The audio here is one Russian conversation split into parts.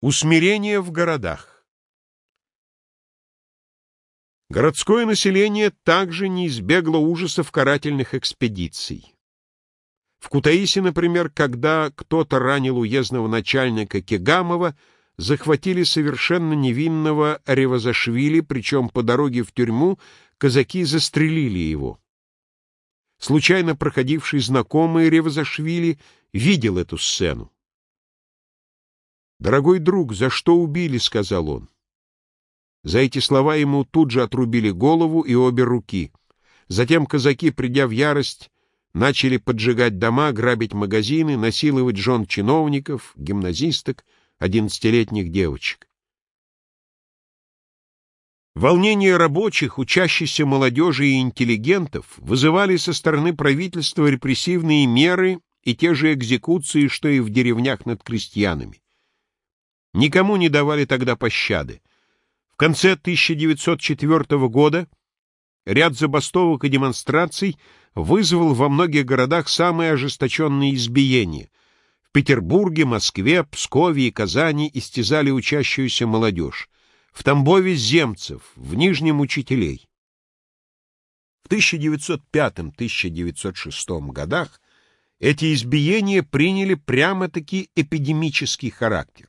Усмирение в городах Городское население также не избегло ужасов карательных экспедиций. В Кутаиси, например, когда кто-то ранил уездного начальника Кегамова, захватили совершенно невинного Ревазашвили, причем по дороге в тюрьму казаки застрелили его. Случайно проходивший знакомый Ревазашвили видел эту сцену. «Дорогой друг, за что убили?» — сказал он. За эти слова ему тут же отрубили голову и обе руки. Затем казаки, придя в ярость, начали поджигать дома, грабить магазины, насиловать жен чиновников, гимназисток, одиннадцатилетних девочек. Волнения рабочих, учащейся молодежи и интеллигентов вызывали со стороны правительства репрессивные меры и те же экзекуции, что и в деревнях над крестьянами. Никому не давали тогда пощады. В конце 1904 года ряд забастовок и демонстраций вызвал во многих городах самые ожесточенные избиения. В Петербурге, Москве, Пскове и Казани истязали учащуюся молодежь. В Тамбове — земцев, в Нижнем — учителей. В 1905-1906 годах эти избиения приняли прямо-таки эпидемический характер.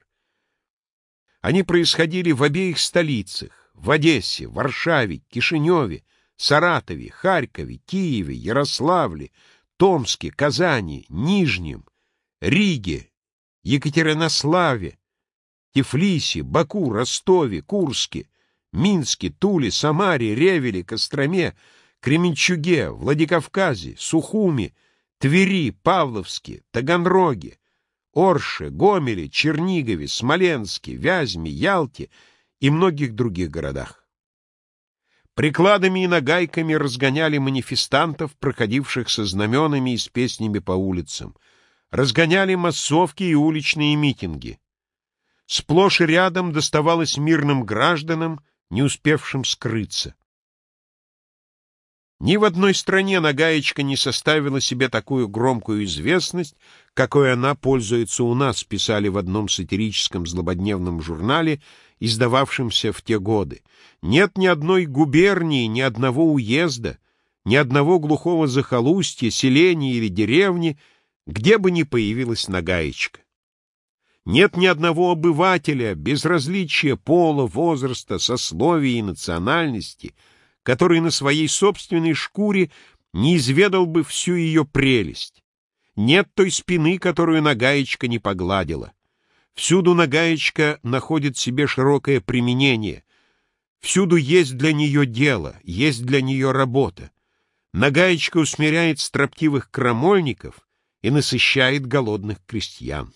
Они происходили в обеих столицах — в Одессе, Варшаве, Кишиневе, Саратове, Харькове, Киеве, Ярославле, Томске, Казани, Нижнем, Риге, Екатеринославе, Тифлисе, Баку, Ростове, Курске, Минске, Туле, Самаре, Ревеле, Костроме, Кременчуге, Владикавказе, Сухуме, Твери, Павловске, Таганроге, Орше, Гомеле, Чернигове, Смоленске, Вязьме, Ялте и многих других городах. Прикладами и нагайками разгоняли манифестантов, проходивших со знаменами и с песнями по улицам. Разгоняли массовки и уличные митинги. Сплошь и рядом доставалось мирным гражданам, не успевшим скрыться. Ни в одной стране Нагаечка не составила себе такую громкую известность, какой она пользуется у нас, писали в одном сатирическом злободневном журнале, издававшемся в те годы. Нет ни одной губернии, ни одного уезда, ни одного глухого захолустья, селения или деревни, где бы ни появилась Нагаечка. Нет ни одного обывателя, без различия пола, возраста, сословия и национальности — который на своей собственной шкуре не изведал бы всю ее прелесть. Нет той спины, которую Нагаечка не погладила. Всюду Нагаечка находит себе широкое применение. Всюду есть для нее дело, есть для нее работа. Нагаечка усмиряет строптивых крамольников и насыщает голодных крестьян.